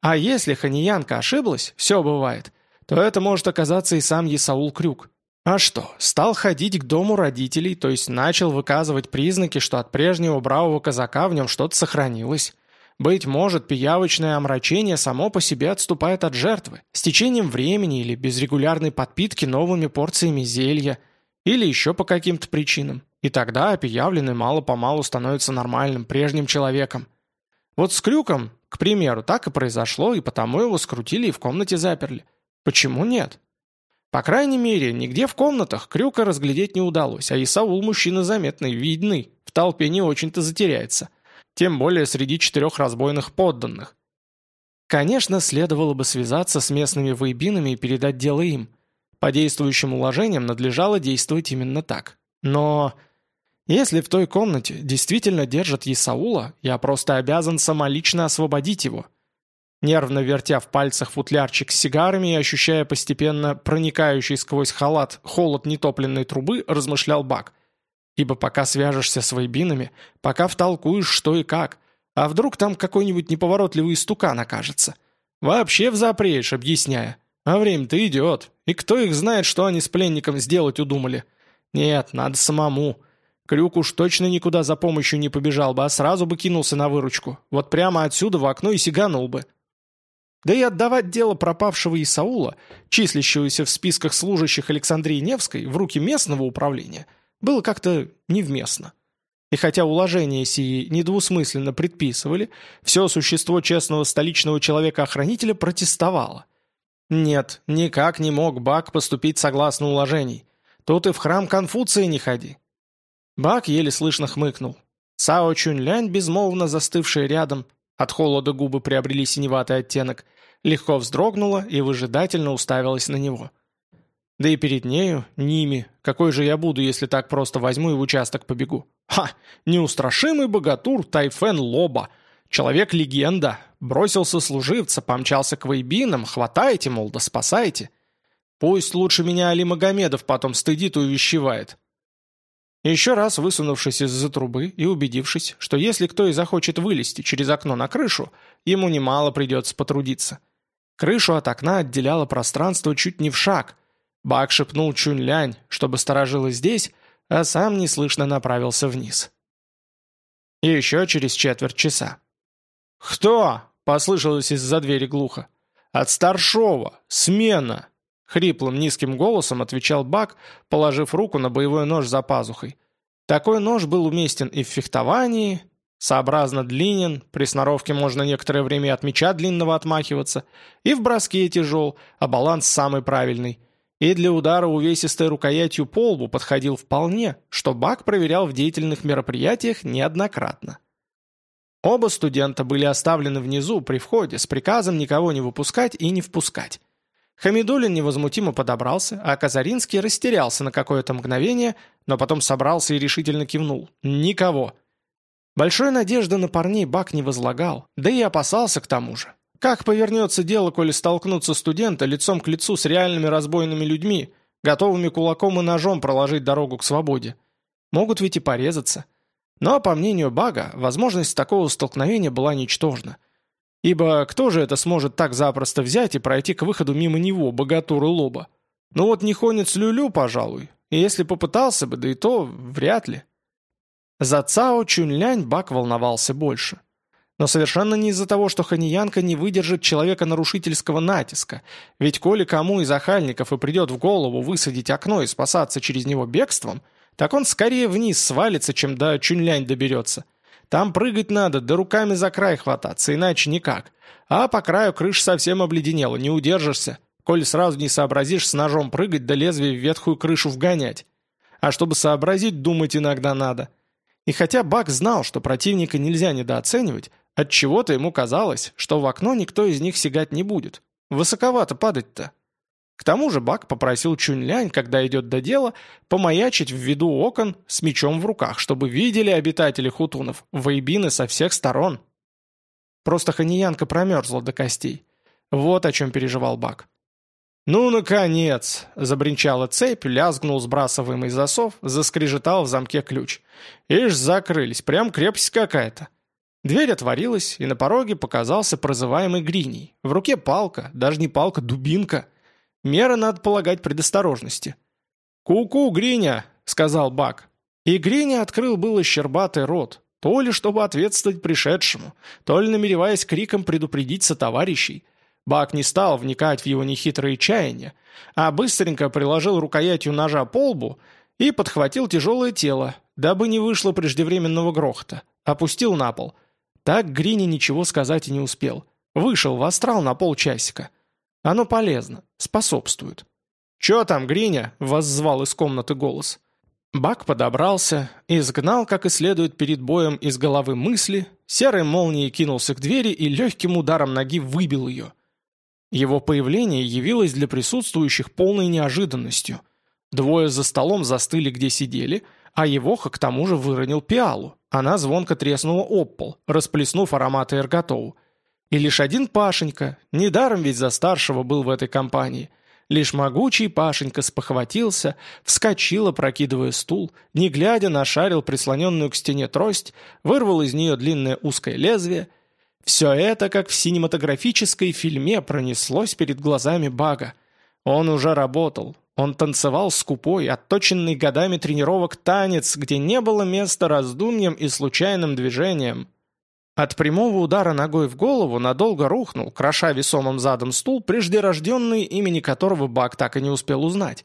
А если Ханьянка ошиблась, все бывает, то это может оказаться и сам Есаул Крюк. А что, стал ходить к дому родителей, то есть начал выказывать признаки, что от прежнего бравого казака в нем что-то сохранилось. Быть может, пиявочное омрачение само по себе отступает от жертвы, с течением времени или без регулярной подпитки новыми порциями зелья, или еще по каким-то причинам. И тогда опиявленный мало-помалу становится нормальным, прежним человеком. Вот с Крюком, к примеру, так и произошло, и потому его скрутили и в комнате заперли. Почему нет? По крайней мере, нигде в комнатах Крюка разглядеть не удалось, а Исаул мужчина заметный, видный, в толпе не очень-то затеряется тем более среди четырех разбойных подданных. Конечно, следовало бы связаться с местными воебинами и передать дело им. По действующим уложениям надлежало действовать именно так. Но если в той комнате действительно держат Исаула, я просто обязан самолично освободить его. Нервно вертя в пальцах футлярчик с сигарами и ощущая постепенно проникающий сквозь халат холод нетопленной трубы, размышлял Бак. Ибо пока свяжешься с вейбинами, пока втолкуешь что и как, а вдруг там какой-нибудь неповоротливый стукан окажется. Вообще взапреешь, объясняя. А время-то идет, и кто их знает, что они с пленником сделать удумали. Нет, надо самому. Крюк уж точно никуда за помощью не побежал бы, а сразу бы кинулся на выручку. Вот прямо отсюда в окно и сиганул бы. Да и отдавать дело пропавшего Исаула, числящегося в списках служащих Александрии Невской, в руки местного управления – было как-то невместно. И хотя уложения сии недвусмысленно предписывали, все существо честного столичного человека-охранителя протестовало. Нет, никак не мог Бак поступить согласно уложений. Тут и в храм Конфуция не ходи. Бак еле слышно хмыкнул. Цао Чунь-Лянь, безмолвно застывшая рядом, от холода губы приобрели синеватый оттенок, легко вздрогнула и выжидательно уставилась на него. Да и перед нею, ними, какой же я буду, если так просто возьму и в участок побегу? Ха! Неустрашимый богатур Тайфен Лоба. Человек-легенда. Бросился служивца, помчался к вейбинам, хватайте, мол, да спасайте. Пусть лучше меня Али Магомедов потом стыдит и увещевает. Еще раз высунувшись из-за трубы и убедившись, что если кто и захочет вылезти через окно на крышу, ему немало придется потрудиться. Крышу от окна отделяло пространство чуть не в шаг – Бак шепнул Чунь-Лянь, чтобы сторожила здесь, а сам неслышно направился вниз. И еще через четверть часа. «Кто?» — послышалось из-за двери глухо. «От старшова! Смена!» Хриплым низким голосом отвечал Бак, положив руку на боевой нож за пазухой. Такой нож был уместен и в фехтовании, сообразно длинен, при сноровке можно некоторое время от меча длинного отмахиваться, и в броске тяжел, а баланс самый правильный и для удара увесистой рукоятью по лбу подходил вполне, что Бак проверял в деятельных мероприятиях неоднократно. Оба студента были оставлены внизу при входе с приказом никого не выпускать и не впускать. Хамидулин невозмутимо подобрался, а Казаринский растерялся на какое-то мгновение, но потом собрался и решительно кивнул. «Никого». Большой надежды на парней Бак не возлагал, да и опасался к тому же. Как повернется дело, коли столкнутся студенты лицом к лицу с реальными разбойными людьми, готовыми кулаком и ножом проложить дорогу к свободе? Могут ведь и порезаться. Но, по мнению Бага, возможность такого столкновения была ничтожна. Ибо кто же это сможет так запросто взять и пройти к выходу мимо него, богатуры лоба? Ну вот нехонец Люлю, пожалуй. И если попытался бы, да и то вряд ли. За Цао Чунлянь Баг волновался больше. Но совершенно не из-за того, что Ханьянка не выдержит человека-нарушительского натиска, ведь коли кому из охальников и придет в голову высадить окно и спасаться через него бегством, так он скорее вниз свалится, чем до Чунлянь доберется. Там прыгать надо, да руками за край хвататься, иначе никак. А по краю крыша совсем обледенела, не удержишься, коли сразу не сообразишь с ножом прыгать да лезвие в ветхую крышу вгонять. А чтобы сообразить, думать иногда надо. И хотя Бак знал, что противника нельзя недооценивать, Отчего-то ему казалось, что в окно никто из них сигать не будет. Высоковато падать-то. К тому же Бак попросил Чунь-Лянь, когда идет до дела, помаячить в виду окон с мечом в руках, чтобы видели обитатели хутунов, вейбины со всех сторон. Просто Ханьянка промерзла до костей. Вот о чем переживал Бак. «Ну, наконец!» – забринчала цепь, лязгнул сбрасываемый засов, заскрежетал в замке ключ. «Ишь, закрылись, прям крепость какая-то!» Дверь отворилась, и на пороге показался прозываемый Гриней. В руке палка, даже не палка, дубинка. Мера, надо полагать, предосторожности. «Ку-ку, Гриня!» — сказал Бак. И Гриня открыл было щербатый рот, то ли чтобы ответствовать пришедшему, то ли намереваясь криком предупредить сотоварищей. Бак не стал вникать в его нехитрые чаяния, а быстренько приложил рукоятью ножа по лбу и подхватил тяжелое тело, дабы не вышло преждевременного грохота, опустил на пол. Так Гриня ничего сказать и не успел. Вышел в астрал на полчасика. Оно полезно, способствует. «Чё там, Гриня?» — воззвал из комнаты голос. Бак подобрался, изгнал, как и следует перед боем из головы мысли, серой молнией кинулся к двери и легким ударом ноги выбил ее. Его появление явилось для присутствующих полной неожиданностью. Двое за столом застыли, где сидели, а Евоха к тому же выронил пиалу. Она звонко треснула об пол, расплеснув ароматы эрготову. И лишь один Пашенька, недаром ведь за старшего был в этой компании, Лишь могучий Пашенька спохватился, вскочил, опрокидывая стул, не глядя нашарил прислоненную к стене трость, вырвал из нее длинное узкое лезвие. Все это, как в синематографической фильме, пронеслось перед глазами Бага. Он уже работал, он танцевал скупой, отточенный годами тренировок танец, где не было места раздумьям и случайным движениям. От прямого удара ногой в голову надолго рухнул, кроша весомым задом стул, преждерожденный, имени которого Бак так и не успел узнать.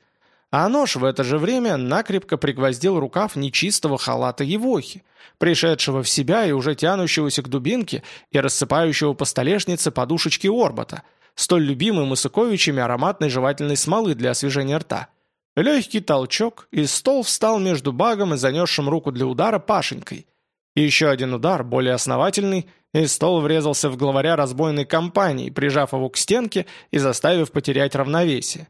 А нож в это же время накрепко пригвоздил рукав нечистого халата Евохи, пришедшего в себя и уже тянущегося к дубинке и рассыпающего по столешнице подушечки орбата, столь любимой Мысыковичами ароматной жевательной смолы для освежения рта. Легкий толчок, и стол встал между Багом и занесшим руку для удара Пашенькой – и еще один удар, более основательный, и стол врезался в главаря разбойной компании, прижав его к стенке и заставив потерять равновесие.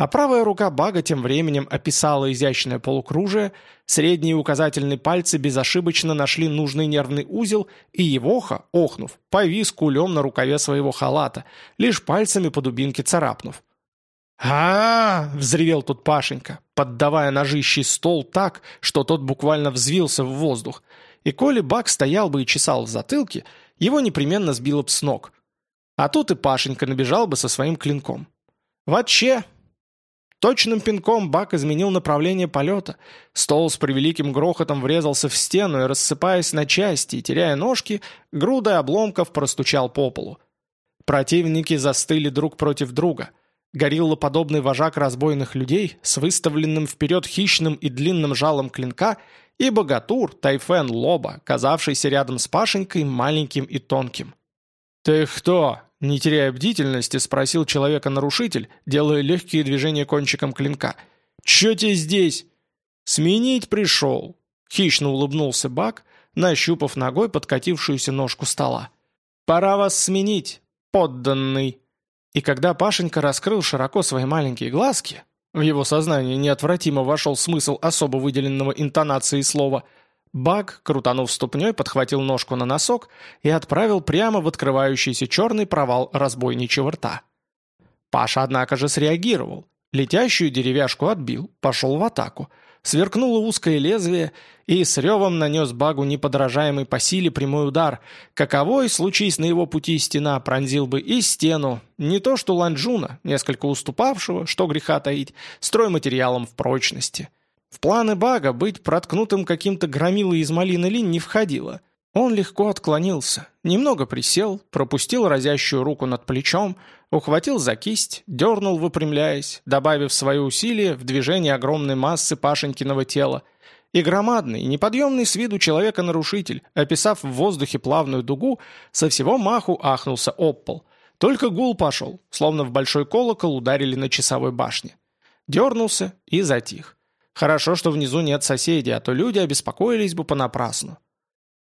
А правая рука Бага тем временем описала изящное полукружие, средние и указательные пальцы безошибочно нашли нужный нервный узел, и Евоха, охнув, повис кулем на рукаве своего халата, лишь пальцами по дубинке царапнув. а, -а, -а взревел тут Пашенька, поддавая ножищий стол так, что тот буквально взвился в воздух и коли Бак стоял бы и чесал в затылке, его непременно сбило б с ног. А тут и Пашенька набежал бы со своим клинком. Вообще, точным пинком Бак изменил направление полета. Стол с превеликим грохотом врезался в стену и, рассыпаясь на части и теряя ножки, грудой обломков простучал по полу. Противники застыли друг против друга. Гориллоподобный вожак разбойных людей с выставленным вперед хищным и длинным жалом клинка и богатур Тайфен Лоба, казавшийся рядом с Пашенькой маленьким и тонким. «Ты кто?» – не теряя бдительности, спросил человека-нарушитель, делая легкие движения кончиком клинка. «Чё тебе здесь?» «Сменить пришел», – хищно улыбнулся Бак, нащупав ногой подкатившуюся ножку стола. «Пора вас сменить, подданный». И когда Пашенька раскрыл широко свои маленькие глазки, в его сознание неотвратимо вошел смысл особо выделенного интонации слова. Баг, крутанув ступней, подхватил ножку на носок и отправил прямо в открывающийся черный провал разбойничьего рта. Паша, однако же, среагировал. Летящую деревяшку отбил, пошел в атаку – Сверкнуло узкое лезвие, и с ревом нанес багу неподражаемый по силе прямой удар. Каковой, случись на его пути стена, пронзил бы и стену, не то что Ланджуна, несколько уступавшего, что греха таить, стройматериалом в прочности. В планы бага быть проткнутым каким-то громилой из малины линь не входило. Он легко отклонился, немного присел, пропустил разящую руку над плечом, ухватил за кисть, дернул, выпрямляясь, добавив свое усилие в движение огромной массы Пашенькиного тела. И громадный, неподъемный с виду человека-нарушитель, описав в воздухе плавную дугу, со всего маху ахнулся об пол. Только гул пошел, словно в большой колокол ударили на часовой башне. Дернулся и затих. Хорошо, что внизу нет соседей, а то люди обеспокоились бы понапрасну.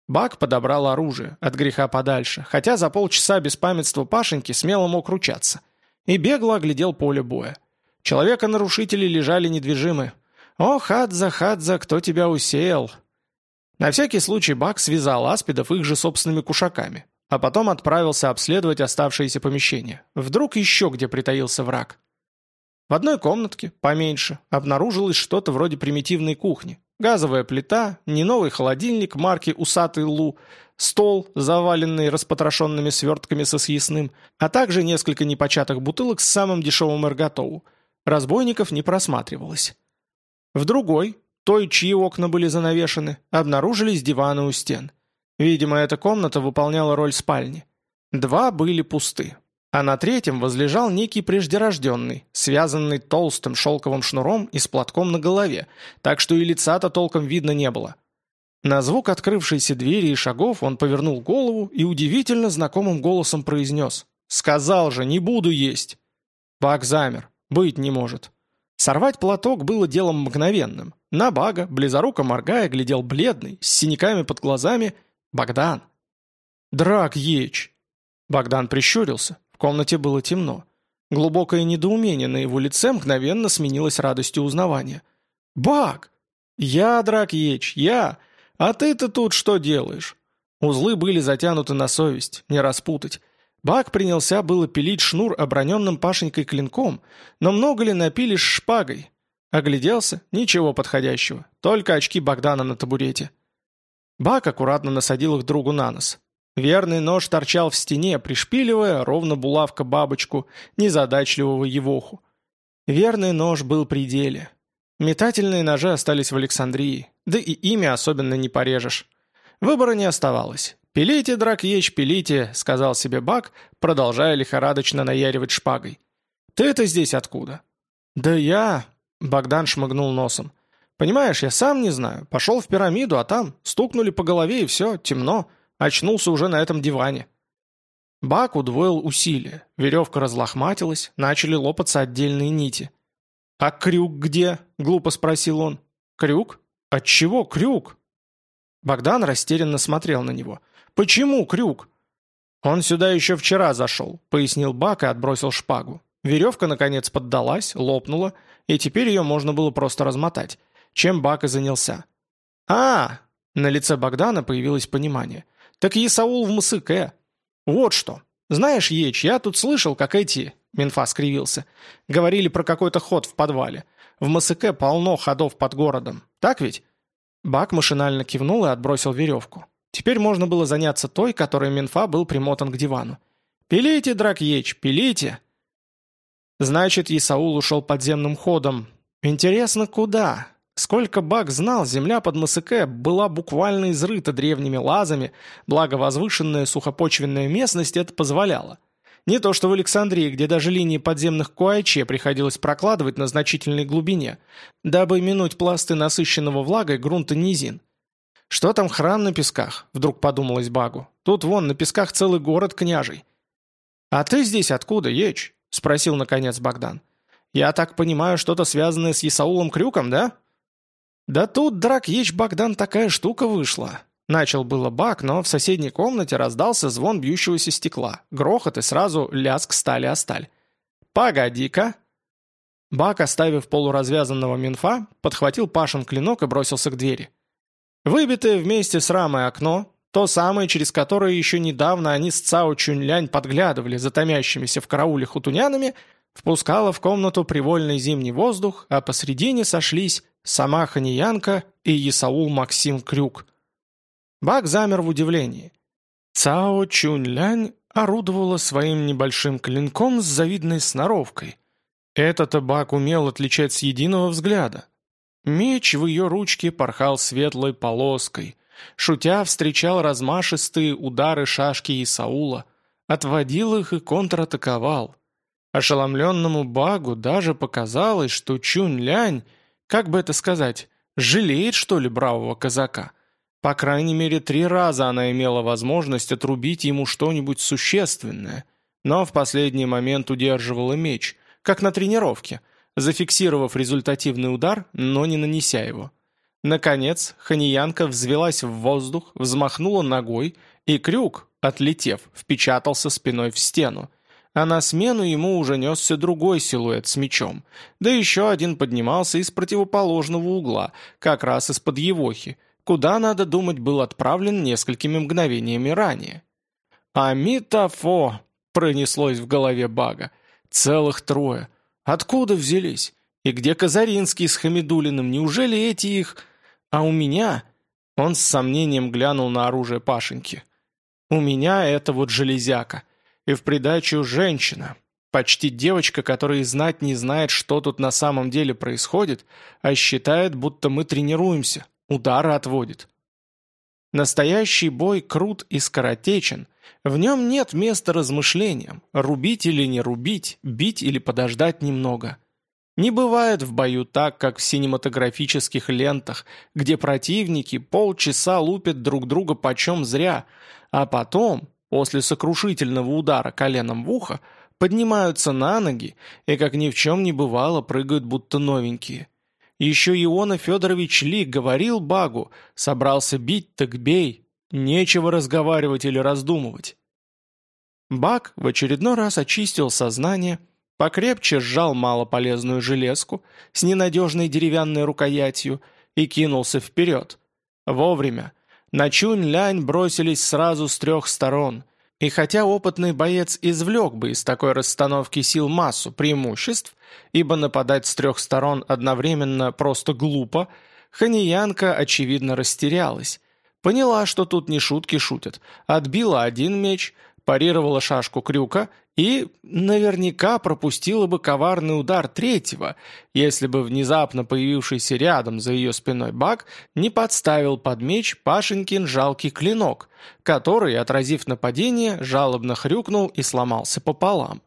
Бак подобрал оружие, от греха подальше, хотя за полчаса беспамятства Пашеньки смело мог ручаться. И бегло оглядел поле боя. Человека-нарушители лежали недвижимы. «О, Хадза, Хадза, кто тебя усеял?» На всякий случай Бак связал аспидов их же собственными кушаками, а потом отправился обследовать оставшиеся помещения. Вдруг еще где притаился враг. В одной комнатке, поменьше, обнаружилось что-то вроде примитивной кухни. Газовая плита, не новый холодильник марки «Усатый Лу», стол, заваленный распотрошенными свертками со съестным, а также несколько непочатых бутылок с самым дешевым эрготову. Разбойников не просматривалось. В другой, той, чьи окна были занавешены, обнаружились диваны у стен. Видимо, эта комната выполняла роль спальни. Два были пусты, а на третьем возлежал некий преждерожденный, связанный толстым шелковым шнуром и с платком на голове, так что и лица-то толком видно не было. На звук открывшейся двери и шагов он повернул голову и удивительно знакомым голосом произнес «Сказал же, не буду есть!» Бак замер. Быть не может. Сорвать платок было делом мгновенным. На Бага, близоруко моргая, глядел бледный, с синяками под глазами, Богдан. «Драк Еч!» Богдан прищурился комнате было темно. Глубокое недоумение на его лице мгновенно сменилось радостью узнавания. «Баг! Я, Дракьеч, я! А ты-то тут что делаешь?» Узлы были затянуты на совесть, не распутать. Баг принялся было пилить шнур оброненным Пашенькой клинком, но много ли напили с шпагой? Огляделся, ничего подходящего, только очки Богдана на табурете. Баг аккуратно насадил их другу на нос. Верный нож торчал в стене, пришпиливая, ровно булавка бабочку, незадачливого евоху. Верный нож был при деле. Метательные ножи остались в Александрии, да и имя особенно не порежешь. Выбора не оставалось. «Пилите, дракьеч, пилите», — сказал себе Бак, продолжая лихорадочно наяривать шпагой. «Ты-то здесь откуда?» «Да я...» — Богдан шмыгнул носом. «Понимаешь, я сам не знаю. Пошел в пирамиду, а там стукнули по голове и все, темно». Очнулся уже на этом диване. Бак удвоил усилия, веревка разлохматилась, начали лопаться отдельные нити. «А крюк где?» — глупо спросил он. «Крюк? Отчего крюк?» Богдан растерянно смотрел на него. «Почему крюк?» «Он сюда еще вчера зашел», — пояснил Бак и отбросил шпагу. Веревка, наконец, поддалась, лопнула, и теперь ее можно было просто размотать, чем Бак и занялся. «А!» — на лице Богдана появилось понимание. «Так Исаул в Мсыке. Вот что. Знаешь, Еч, я тут слышал, как эти...» Минфа скривился. «Говорили про какой-то ход в подвале. В Мсыке полно ходов под городом. Так ведь?» Бак машинально кивнул и отбросил веревку. Теперь можно было заняться той, которой Минфа был примотан к дивану. «Пилите, Дракьеч, пилите!» Значит, Исаул ушел подземным ходом. Интересно, куда? Сколько Бак знал, земля под Масыке была буквально изрыта древними лазами, благо возвышенная сухопочвенная местность это позволяла. Не то что в Александрии, где даже линии подземных куайче приходилось прокладывать на значительной глубине, дабы минуть пласты насыщенного влагой грунта низин. «Что там храм на песках?» – вдруг подумалось Багу. «Тут вон на песках целый город княжий». «А ты здесь откуда, Еч?» – спросил наконец Богдан. «Я так понимаю, что-то связанное с Исаулом Крюком, да?» «Да тут, Дракьич Богдан, такая штука вышла!» Начал было Бак, но в соседней комнате раздался звон бьющегося стекла, грохот и сразу лязг стали о сталь. «Погоди-ка!» Бак, оставив полуразвязанного минфа, подхватил Пашин клинок и бросился к двери. Выбитое вместе с рамой окно, то самое, через которое еще недавно они с Цао Чунлянь подглядывали за томящимися в карауле хутунянами, впускало в комнату привольный зимний воздух, а посредине сошлись сама Ханиянка и Исаул Максим Крюк. Бак замер в удивлении. Цао Чунь-Лянь орудовала своим небольшим клинком с завидной сноровкой. Этот Бак умел отличать с единого взгляда. Меч в ее ручке порхал светлой полоской. Шутя встречал размашистые удары шашки Исаула, отводил их и контратаковал. Ошеломленному Багу даже показалось, что Чунь-Лянь — как бы это сказать, жалеет, что ли, бравого казака? По крайней мере, три раза она имела возможность отрубить ему что-нибудь существенное, но в последний момент удерживала меч, как на тренировке, зафиксировав результативный удар, но не нанеся его. Наконец, Ханиянка взвелась в воздух, взмахнула ногой, и крюк, отлетев, впечатался спиной в стену, а на смену ему уже несся другой силуэт с мечом, да еще один поднимался из противоположного угла, как раз из-под Евохи, куда, надо думать, был отправлен несколькими мгновениями ранее. «Амитофо!» — пронеслось в голове Бага. «Целых трое. Откуда взялись? И где Казаринский с Хамидулиным? Неужели эти их... А у меня...» Он с сомнением глянул на оружие Пашеньки. «У меня это вот железяка. И в придачу женщина. Почти девочка, которая знать не знает, что тут на самом деле происходит, а считает, будто мы тренируемся, удары отводит. Настоящий бой крут и скоротечен. В нем нет места размышлениям, рубить или не рубить, бить или подождать немного. Не бывает в бою так, как в синематографических лентах, где противники полчаса лупят друг друга почем зря, а потом, после сокрушительного удара коленом в ухо, поднимаются на ноги и, как ни в чем не бывало, прыгают будто новенькие. Еще Иона Федорович Ли говорил Багу, собрался бить, так бей, нечего разговаривать или раздумывать. Баг в очередной раз очистил сознание, покрепче сжал малополезную железку с ненадежной деревянной рукоятью и кинулся вперед. Вовремя. На Чунь-Лянь бросились сразу с трех сторон, и хотя опытный боец извлек бы из такой расстановки сил массу преимуществ, ибо нападать с трех сторон одновременно просто глупо, Ханиянка, очевидно, растерялась. Поняла, что тут не шутки шутят, отбила один меч, парировала шашку крюка и наверняка пропустила бы коварный удар третьего, если бы внезапно появившийся рядом за ее спиной Бак не подставил под меч Пашенькин жалкий клинок, который, отразив нападение, жалобно хрюкнул и сломался пополам.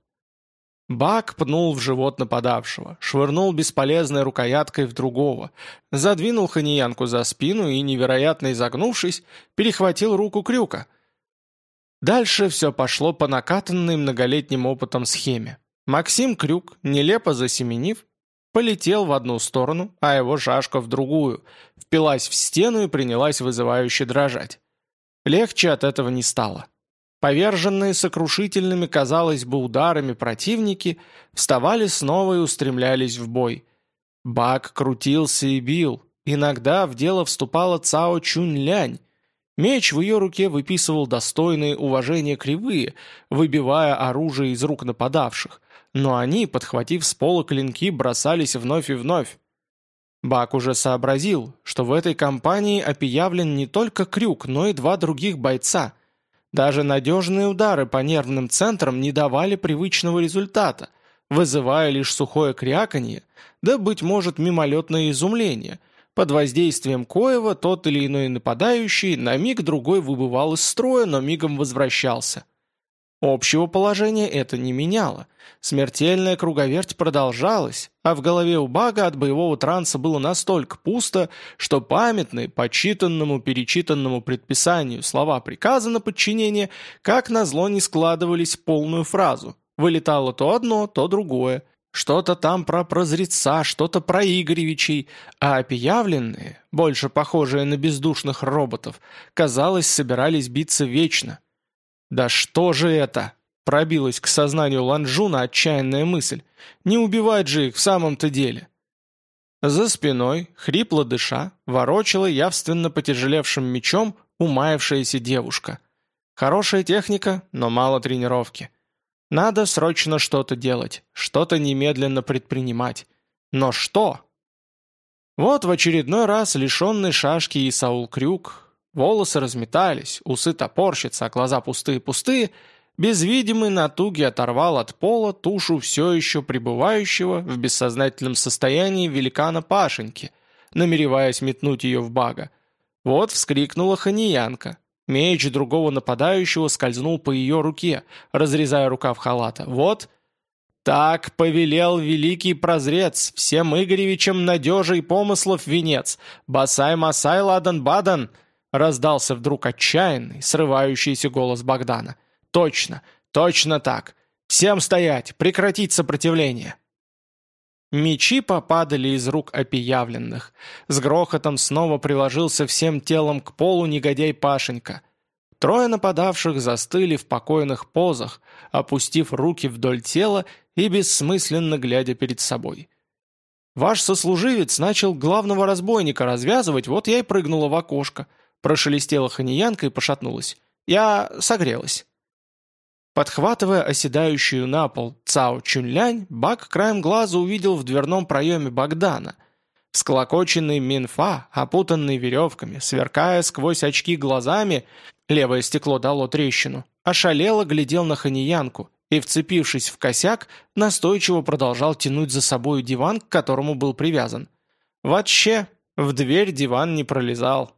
Бак пнул в живот нападавшего, швырнул бесполезной рукояткой в другого, задвинул ханиянку за спину и, невероятно изогнувшись, перехватил руку крюка – Дальше все пошло по накатанной многолетним опытом схеме. Максим Крюк, нелепо засеменив, полетел в одну сторону, а его шашка в другую, впилась в стену и принялась вызывающе дрожать. Легче от этого не стало. Поверженные сокрушительными, казалось бы, ударами противники вставали снова и устремлялись в бой. Бак крутился и бил. Иногда в дело вступала Цао Чунь-Лянь, Меч в ее руке выписывал достойные уважения кривые, выбивая оружие из рук нападавших, но они, подхватив с пола клинки, бросались вновь и вновь. Бак уже сообразил, что в этой компании опиявлен не только крюк, но и два других бойца. Даже надежные удары по нервным центрам не давали привычного результата, вызывая лишь сухое кряканье, да, быть может, мимолетное изумление – под воздействием коего тот или иной нападающий на миг другой выбывал из строя, но мигом возвращался. Общего положения это не меняло. Смертельная круговерть продолжалась, а в голове у Бага от боевого транса было настолько пусто, что памятные, по читанному, перечитанному предписанию слова приказа на подчинение, как назло не складывались в полную фразу. Вылетало то одно, то другое – что-то там про прозреца, что-то про Игоревичей, а опиявленные, больше похожие на бездушных роботов, казалось, собирались биться вечно. «Да что же это?» – пробилась к сознанию Ланжуна отчаянная мысль. «Не убивать же их в самом-то деле!» За спиной, хрипло дыша, ворочала явственно потяжелевшим мечом умаявшаяся девушка. Хорошая техника, но мало тренировки. Надо срочно что-то делать, что-то немедленно предпринимать. Но что? Вот в очередной раз лишенный шашки Исаул Крюк, волосы разметались, усы топорщатся, а глаза пустые-пустые, без видимой натуги оторвал от пола тушу все еще пребывающего в бессознательном состоянии великана Пашеньки, намереваясь метнуть ее в бага. Вот вскрикнула ханиянка, Меч другого нападающего скользнул по ее руке, разрезая рукав халата. «Вот!» «Так повелел великий прозрец, всем Игоревичам надежей помыслов венец, басай-масай ладан-бадан!» раздался вдруг отчаянный, срывающийся голос Богдана. «Точно, точно так! Всем стоять, прекратить сопротивление!» Мечи попадали из рук опиявленных. С грохотом снова приложился всем телом к полу негодяй Пашенька. Трое нападавших застыли в покойных позах, опустив руки вдоль тела и бессмысленно глядя перед собой. «Ваш сослуживец начал главного разбойника развязывать, вот я и прыгнула в окошко», прошелестела ханиянка и пошатнулась. «Я согрелась». Подхватывая оседающую на пол Цао Чунлянь, Бак краем глаза увидел в дверном проеме Богдана. Всколокоченный Минфа, опутанный веревками, сверкая сквозь очки глазами, левое стекло дало трещину, ошалело глядел на ханиянку, и, вцепившись в косяк, настойчиво продолжал тянуть за собою диван, к которому был привязан. Вообще, в дверь диван не пролезал.